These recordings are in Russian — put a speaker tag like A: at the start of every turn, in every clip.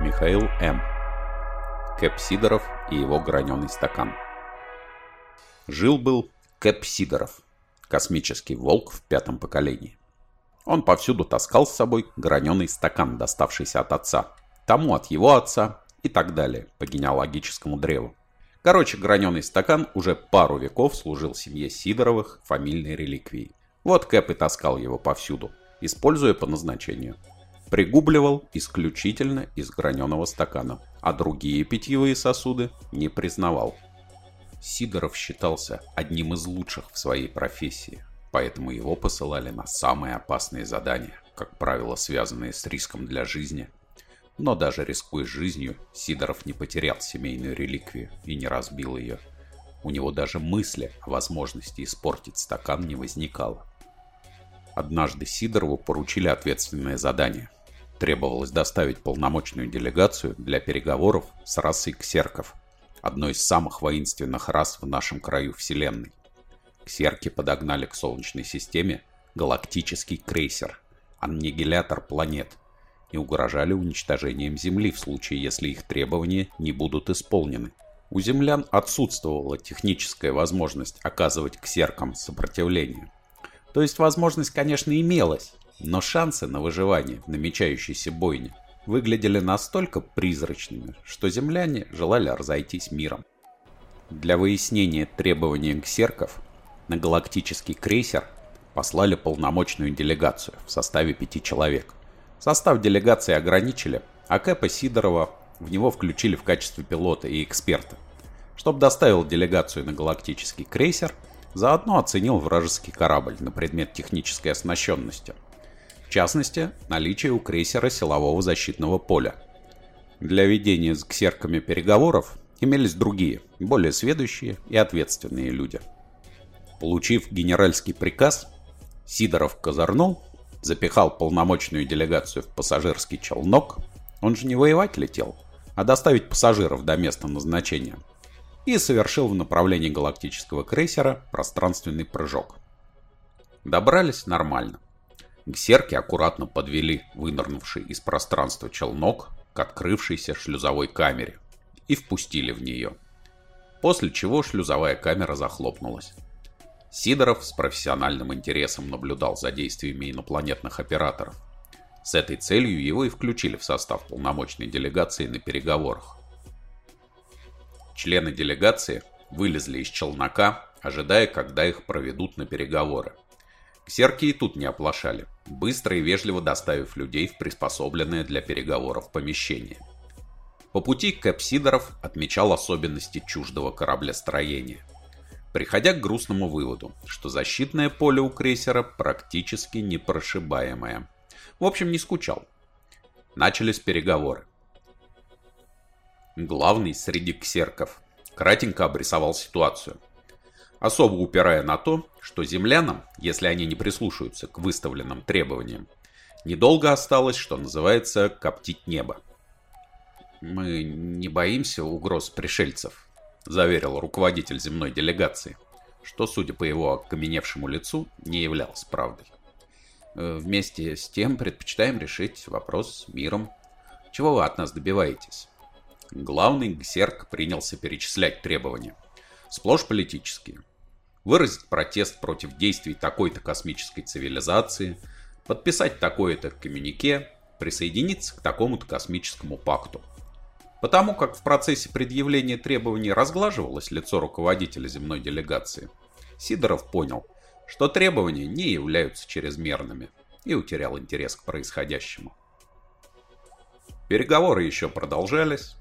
A: Михаил М. Кэп Сидоров и его граненый стакан. Жил-был Кэп Сидоров, космический волк в пятом поколении. Он повсюду таскал с собой граненый стакан, доставшийся от отца, тому от его отца и так далее по генеалогическому древу. Короче, граненый стакан уже пару веков служил семье Сидоровых фамильной реликвией. Вот Кэп и таскал его повсюду, используя по назначению – пригубливал исключительно из граненого стакана, а другие питьевые сосуды не признавал. Сидоров считался одним из лучших в своей профессии, поэтому его посылали на самые опасные задания, как правило, связанные с риском для жизни. Но даже рискуя жизнью, Сидоров не потерял семейную реликвию и не разбил ее. У него даже мысли о возможности испортить стакан не возникало. Однажды Сидорову поручили ответственное задание – требовалось доставить полномочную делегацию для переговоров с расой ксерков, одной из самых воинственных рас в нашем краю Вселенной. Ксерки подогнали к Солнечной системе галактический крейсер, аннигилятор планет, и угрожали уничтожением Земли в случае, если их требования не будут исполнены. У землян отсутствовала техническая возможность оказывать ксеркам сопротивление. То есть возможность, конечно, имелась, но шансы на выживание в намечающейся бойне выглядели настолько призрачными, что земляне желали разойтись миром. Для выяснения требований ксерков на галактический крейсер послали полномочную делегацию в составе пяти человек. Состав делегации ограничили, а Кэпа Сидорова в него включили в качестве пилота и эксперта. Чтобы доставил делегацию на галактический крейсер, заодно оценил вражеский корабль на предмет технической оснащенности – в частности, наличие у крейсера силового защитного поля. Для ведения с ксерками переговоров имелись другие, более сведущие и ответственные люди. Получив генеральский приказ, Сидоров козырнул, запихал полномочную делегацию в пассажирский челнок, он же не воевать летел, а доставить пассажиров до места назначения, и совершил в направлении галактического крейсера пространственный прыжок. Добрались нормально. Гсерки аккуратно подвели вынырнувший из пространства челнок к открывшейся шлюзовой камере и впустили в нее. После чего шлюзовая камера захлопнулась. Сидоров с профессиональным интересом наблюдал за действиями инопланетных операторов. С этой целью его и включили в состав полномочной делегации на переговорах. Члены делегации вылезли из челнока, ожидая, когда их проведут на переговоры. Ксерки и тут не оплошали, быстро и вежливо доставив людей в приспособленное для переговоров помещение. По пути Кэп Сидоров отмечал особенности чуждого кораблестроения, приходя к грустному выводу, что защитное поле у крейсера практически непрошибаемое. В общем, не скучал. Начались переговоры. Главный среди ксерков кратенько обрисовал ситуацию – особо упирая на то, что землянам, если они не прислушаются к выставленным требованиям, недолго осталось, что называется, коптить небо. «Мы не боимся угроз пришельцев», – заверил руководитель земной делегации, что, судя по его окаменевшему лицу, не являлось правдой. «Э, «Вместе с тем предпочитаем решить вопрос миром. Чего вы от нас добиваетесь?» Главный Гсерк принялся перечислять требования. Сплошь политические выразить протест против действий такой-то космической цивилизации, подписать такое-то коммюнике, присоединиться к такому-то космическому пакту. Потому как в процессе предъявления требований разглаживалось лицо руководителя земной делегации, Сидоров понял, что требования не являются чрезмерными и утерял интерес к происходящему. Переговоры еще продолжались,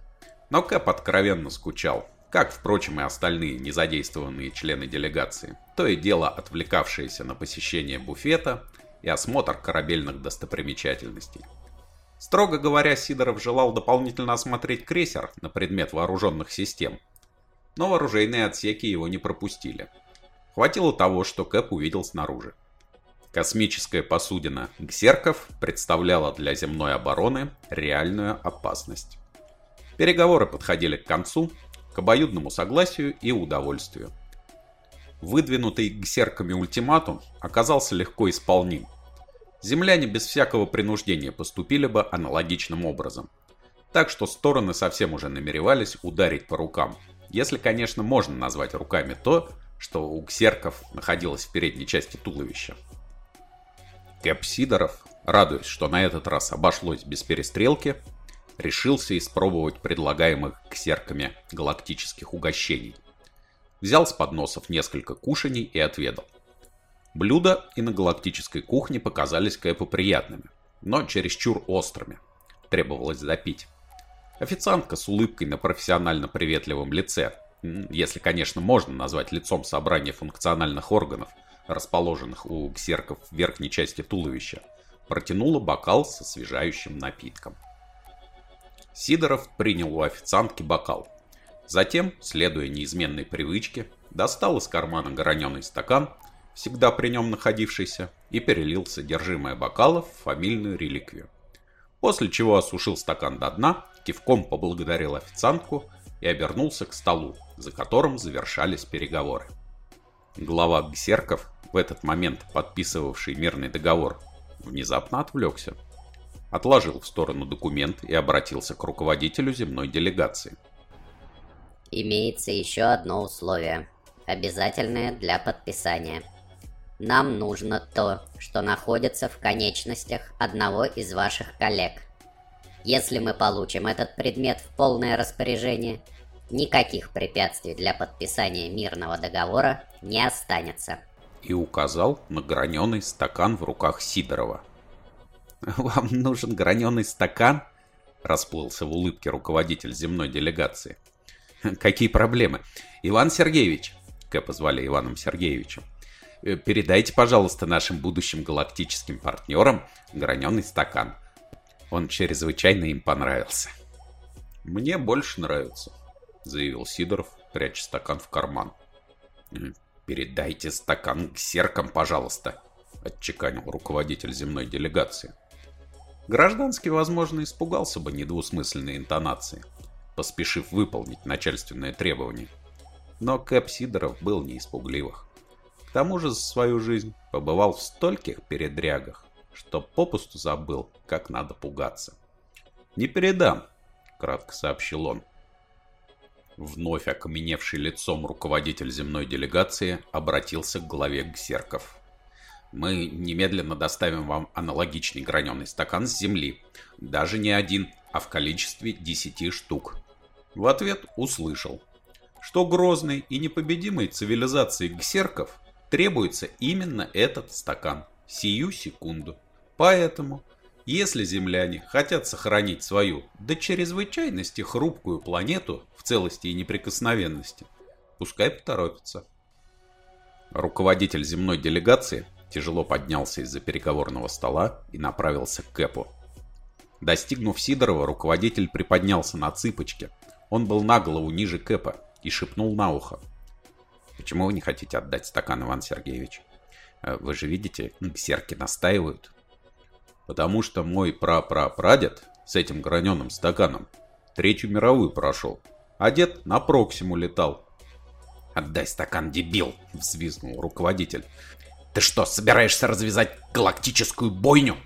A: но Кэп откровенно скучал – как, впрочем, и остальные незадействованные члены делегации, то и дело отвлекавшиеся на посещение буфета и осмотр корабельных достопримечательностей. Строго говоря, Сидоров желал дополнительно осмотреть крейсер на предмет вооруженных систем, но вооруженные отсеки его не пропустили. Хватило того, что Кэп увидел снаружи. Космическая посудина Гсерков представляла для земной обороны реальную опасность. Переговоры подходили к концу, к обоюдному согласию и удовольствию. Выдвинутый гсерками ультиматум оказался легко исполним. Земляне без всякого принуждения поступили бы аналогичным образом. Так что стороны совсем уже намеревались ударить по рукам. Если, конечно, можно назвать руками то, что у ксерков находилось в передней части туловища. Кэп Сидоров, радуясь, что на этот раз обошлось без перестрелки, решился испробовать предлагаемых ксерками галактических угощений. Взял с подносов несколько кушаний и отведал. Блюда и на галактической кухне показались Кэпу приятными, но чересчур острыми. Требовалось запить. Официантка с улыбкой на профессионально приветливом лице, если, конечно, можно назвать лицом собрания функциональных органов, расположенных у ксерков в верхней части туловища, протянула бокал со освежающим напитком. Сидоров принял у официантки бокал. Затем, следуя неизменной привычке, достал из кармана граненый стакан, всегда при нем находившийся, и перелил содержимое бокала в фамильную реликвию. После чего осушил стакан до дна, кивком поблагодарил официантку и обернулся к столу, за которым завершались переговоры. Глава Гсерков, в этот момент подписывавший мирный договор, внезапно отвлекся. Отложил в сторону документ и обратился к руководителю земной делегации.
B: Имеется еще одно условие, обязательное для подписания. Нам нужно то, что находится в конечностях одного из ваших коллег – если мы получим этот предмет в полное распоряжение, никаких препятствий для подписания мирного договора не останется.
A: И указал на граненый стакан в руках Сидорова. «Вам нужен граненый стакан?» Расплылся в улыбке руководитель земной делегации. «Какие проблемы? Иван Сергеевич!» Кэпа звали Иваном Сергеевичем. «Э, «Передайте, пожалуйста, нашим будущим галактическим партнерам граненый стакан. Он чрезвычайно им понравился. «Мне больше нравится», — заявил Сидоров, пряча стакан в карман. «Передайте стакан к серкам, пожалуйста», — отчеканил руководитель земной делегации. Гражданский, возможно, испугался бы недвусмысленной интонации, поспешив выполнить начальственное требование. Но Кэп Сидоров был не испугливых. К тому же за свою жизнь побывал в стольких передрягах, что попусту забыл, как надо пугаться. «Не передам», — кратко сообщил он. Вновь окаменевший лицом руководитель земной делегации обратился к главе Гсерков. «Мы немедленно доставим вам аналогичный граненый стакан с земли. Даже не один, а в количестве десяти штук». В ответ услышал, что грозной и непобедимой цивилизации Гсерков требуется именно этот стакан сию секунду. Поэтому, если земляне хотят сохранить свою до чрезвычайности хрупкую планету в целости и неприкосновенности, пускай поторопятся. Руководитель земной делегации тяжело поднялся из-за переговорного стола и направился к Кэпу. Достигнув Сидорова, руководитель приподнялся на цыпочки. Он был на голову ниже Кэпа и шепнул на ухо. «Почему вы не хотите отдать стакан, Иван Сергеевич?» Э, вы же видите, ксерки настаивают. Потому что мой прапрапрадед с этим граненым стаканом Третью мировую прошел, а дед на Проксиму летал. «Отдай стакан, дебил!» — взвизгнул руководитель. «Ты что, собираешься развязать галактическую бойню?»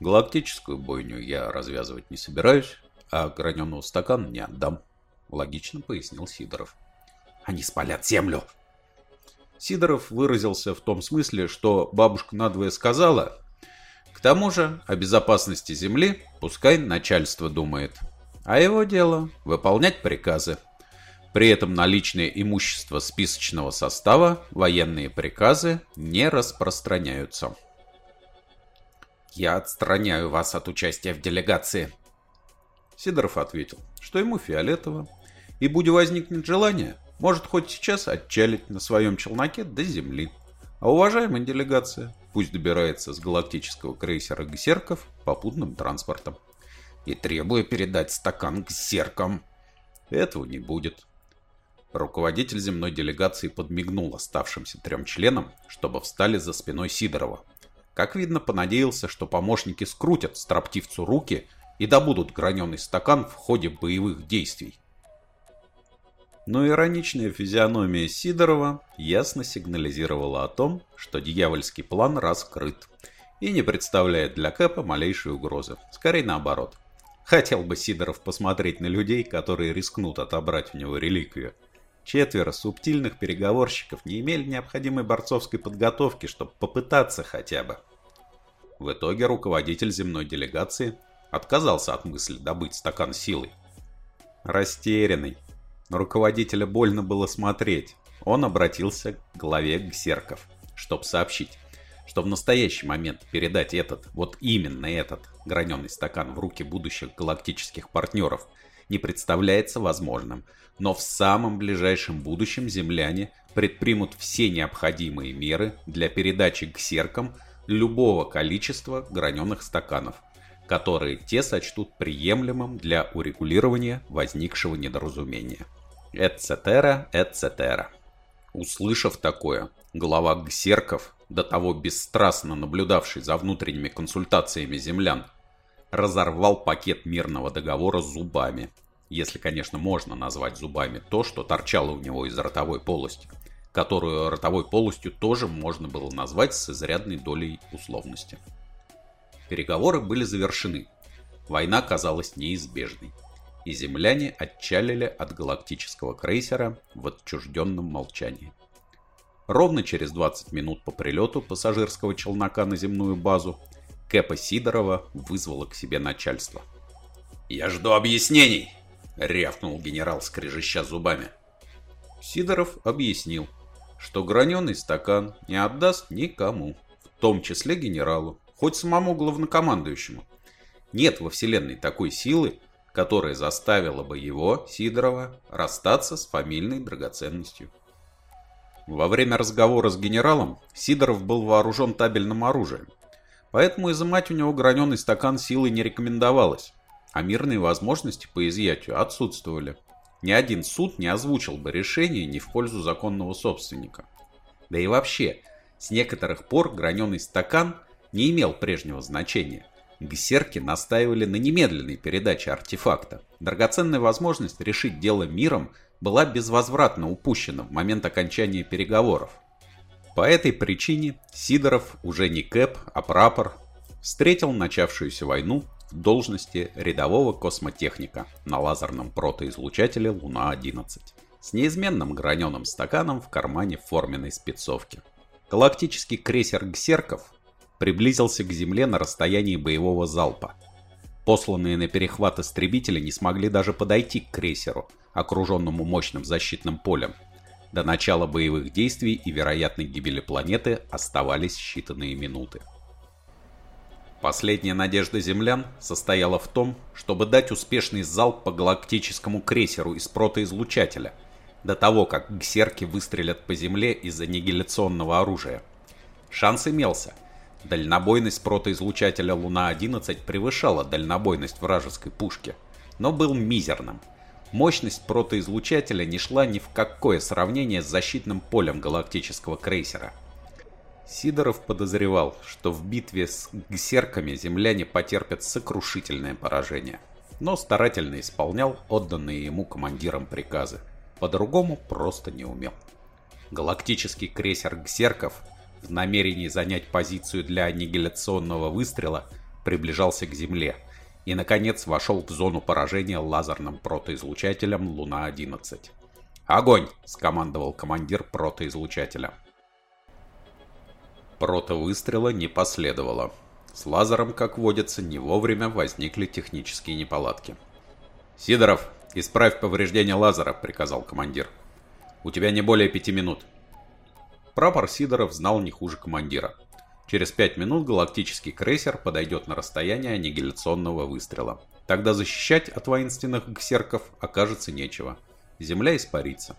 A: «Галактическую бойню я развязывать не собираюсь, а граненого стакана не отдам», — логично пояснил Сидоров. «Они спалят землю!» Сидоров выразился в том смысле, что бабушка надвое сказала. К тому же о безопасности Земли пускай начальство думает. А его дело – выполнять приказы. При этом на личное имущество списочного состава военные приказы не распространяются. «Я отстраняю вас от участия в делегации», Сидоров ответил, что ему фиолетово, и, будь возникнет желание, может хоть сейчас отчалить на своем челноке до земли. А уважаемая делегация пусть добирается с галактического крейсера Гсерков попутным транспортом. И требуя передать стакан Гсеркам. Этого не будет. Руководитель земной делегации подмигнул оставшимся трем членам, чтобы встали за спиной Сидорова. Как видно, понадеялся, что помощники скрутят строптивцу руки и добудут граненый стакан в ходе боевых действий но ироничная физиономия Сидорова ясно сигнализировала о том, что дьявольский план раскрыт и не представляет для Кэпа малейшей угрозы. Скорее наоборот. Хотел бы Сидоров посмотреть на людей, которые рискнут отобрать у него реликвию. Четверо субтильных переговорщиков не имели необходимой борцовской подготовки, чтобы попытаться хотя бы. В итоге руководитель земной делегации отказался от мысли добыть стакан силой. Растерянный, на руководителя больно было смотреть, он обратился к главе Гсерков, чтобы сообщить, что в настоящий момент передать этот, вот именно этот, граненый стакан в руки будущих галактических партнеров не представляется возможным, но в самом ближайшем будущем земляне предпримут все необходимые меры для передачи к серкам любого количества граненых стаканов, которые те сочтут приемлемым для урегулирования возникшего недоразумения. Эцетера, эцетера. Услышав такое, глава Гсерков, до того бесстрастно наблюдавший за внутренними консультациями землян, разорвал пакет мирного договора зубами. Если, конечно, можно назвать зубами то, что торчало у него из ротовой полости, которую ротовой полостью тоже можно было назвать с изрядной долей условности. Переговоры были завершены. Война казалась неизбежной и земляне отчалили от галактического крейсера в отчужденном молчании. Ровно через 20 минут по прилету пассажирского челнока на земную базу Кэпа Сидорова вызвала к себе начальство. «Я жду объяснений!» — рявкнул генерал, скрежеща зубами. Сидоров объяснил, что граненый стакан не отдаст никому, в том числе генералу, хоть самому главнокомандующему. Нет во Вселенной такой силы, которая заставила бы его, Сидорова, расстаться с фамильной драгоценностью. Во время разговора с генералом Сидоров был вооружен табельным оружием, поэтому изымать у него граненый стакан силы не рекомендовалось, а мирные возможности по изъятию отсутствовали. Ни один суд не озвучил бы решение не в пользу законного собственника. Да и вообще, с некоторых пор граненый стакан не имел прежнего значения. Гсерки настаивали на немедленной передаче артефакта. Драгоценная возможность решить дело миром была безвозвратно упущена в момент окончания переговоров. По этой причине Сидоров, уже не Кэп, а прапор, встретил начавшуюся войну должности рядового космотехника на лазерном протоизлучателе Луна-11 с неизменным граненым стаканом в кармане форменной спецовки. Галактический крейсер Гсерков приблизился к земле на расстоянии боевого залпа. Посланные на перехват истребители не смогли даже подойти к крейсеру, окруженному мощным защитным полем. До начала боевых действий и вероятной гибели планеты оставались считанные минуты. Последняя надежда землян состояла в том, чтобы дать успешный залп по галактическому крейсеру из протоизлучателя, до того, как гсерки выстрелят по земле из аннигиляционного оружия. Шанс имелся, Дальнобойность протоизлучателя Луна-11 превышала дальнобойность вражеской пушки, но был мизерным. Мощность протоизлучателя не шла ни в какое сравнение с защитным полем галактического крейсера. Сидоров подозревал, что в битве с гсерками земляне потерпят сокрушительное поражение, но старательно исполнял отданные ему командиром приказы. По-другому просто не умел. Галактический крейсер гсерков в намерении занять позицию для аннигиляционного выстрела приближался к Земле и, наконец, вошел в зону поражения лазерным протоизлучателем Луна-11. «Огонь!» – скомандовал командир протоизлучателя. Протовыстрела не последовало. С лазером, как водится, не вовремя возникли технические неполадки. «Сидоров, исправь повреждение лазера», – приказал командир. «У тебя не более пяти минут». Прапор Сидоров знал не хуже командира. Через пять минут галактический крейсер подойдет на расстояние аннигиляционного выстрела. Тогда защищать от воинственных гсерков окажется нечего. Земля испарится.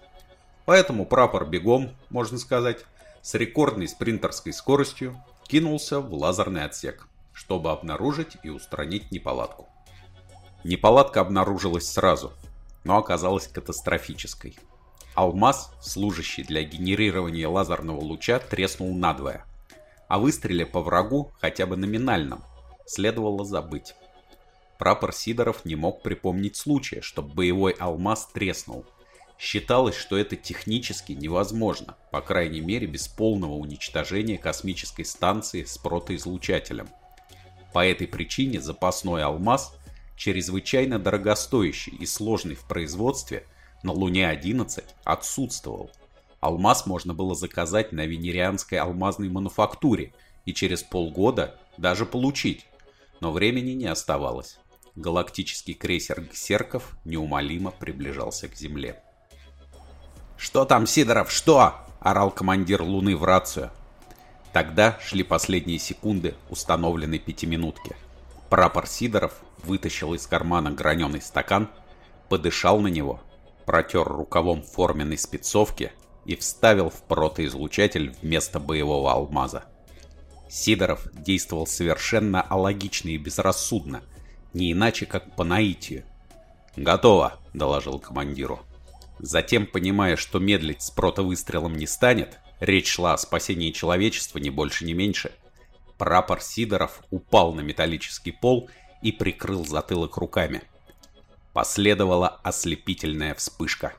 A: Поэтому прапор бегом, можно сказать, с рекордной спринтерской скоростью кинулся в лазерный отсек, чтобы обнаружить и устранить неполадку. Неполадка обнаружилась сразу, но оказалась катастрофической. Алмаз, служащий для генерирования лазерного луча, треснул надвое. О выстреле по врагу, хотя бы номинальном, следовало забыть. Прапор Сидоров не мог припомнить случая, чтобы боевой алмаз треснул. Считалось, что это технически невозможно, по крайней мере без полного уничтожения космической станции с протоизлучателем. По этой причине запасной алмаз чрезвычайно дорогостоящий и сложный в производстве, на Луне-11 отсутствовал. Алмаз можно было заказать на венерианской алмазной мануфактуре и через полгода даже получить, но времени не оставалось. Галактический крейсер Гсерков неумолимо приближался к Земле. «Что там, Сидоров, что?» – орал командир Луны в рацию. Тогда шли последние секунды установленной пятиминутки. Прапор Сидоров вытащил из кармана граненый стакан, подышал на него, протер рукавом форменной спецовки и вставил в протоизлучатель вместо боевого алмаза. Сидоров действовал совершенно алогично и безрассудно, не иначе как по наитию. «Готово», — доложил командиру. Затем, понимая, что медлить с протовыстрелом не станет, речь шла о спасении человечества не больше, не меньше, прапор Сидоров упал на металлический пол и прикрыл затылок руками. Последовала ослепительная вспышка.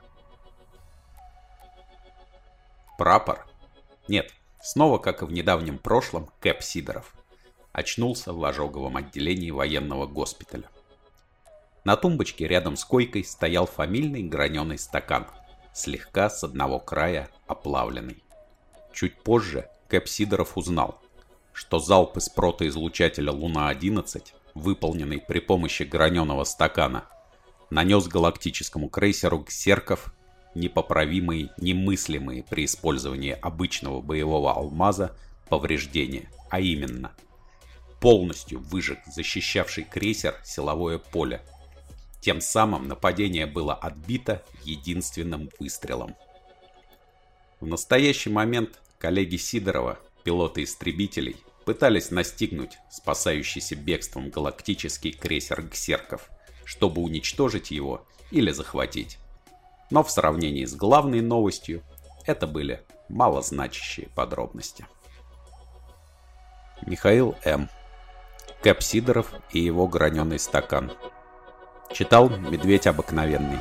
A: Прапор? Нет, снова, как и в недавнем прошлом, Кэп Сидоров. Очнулся в ожоговом отделении военного госпиталя. На тумбочке рядом с койкой стоял фамильный граненый стакан, слегка с одного края оплавленный. Чуть позже Кэп Сидоров узнал, что залп из протоизлучателя Луна-11, выполненный при помощи граненого стакана, нанес галактическому крейсеру Ксерков непоправимые, немыслимые при использовании обычного боевого алмаза повреждения, а именно полностью выжег защищавший крейсер силовое поле. Тем самым нападение было отбито единственным выстрелом. В настоящий момент коллеги Сидорова, пилоты истребителей, пытались настигнуть спасающийся бегством галактический крейсер Гсерков, чтобы уничтожить его или захватить. Но в сравнении с главной новостью, это были малозначащие подробности. Михаил М. Кэп Сидоров и его граненый стакан. Читал «Медведь обыкновенный».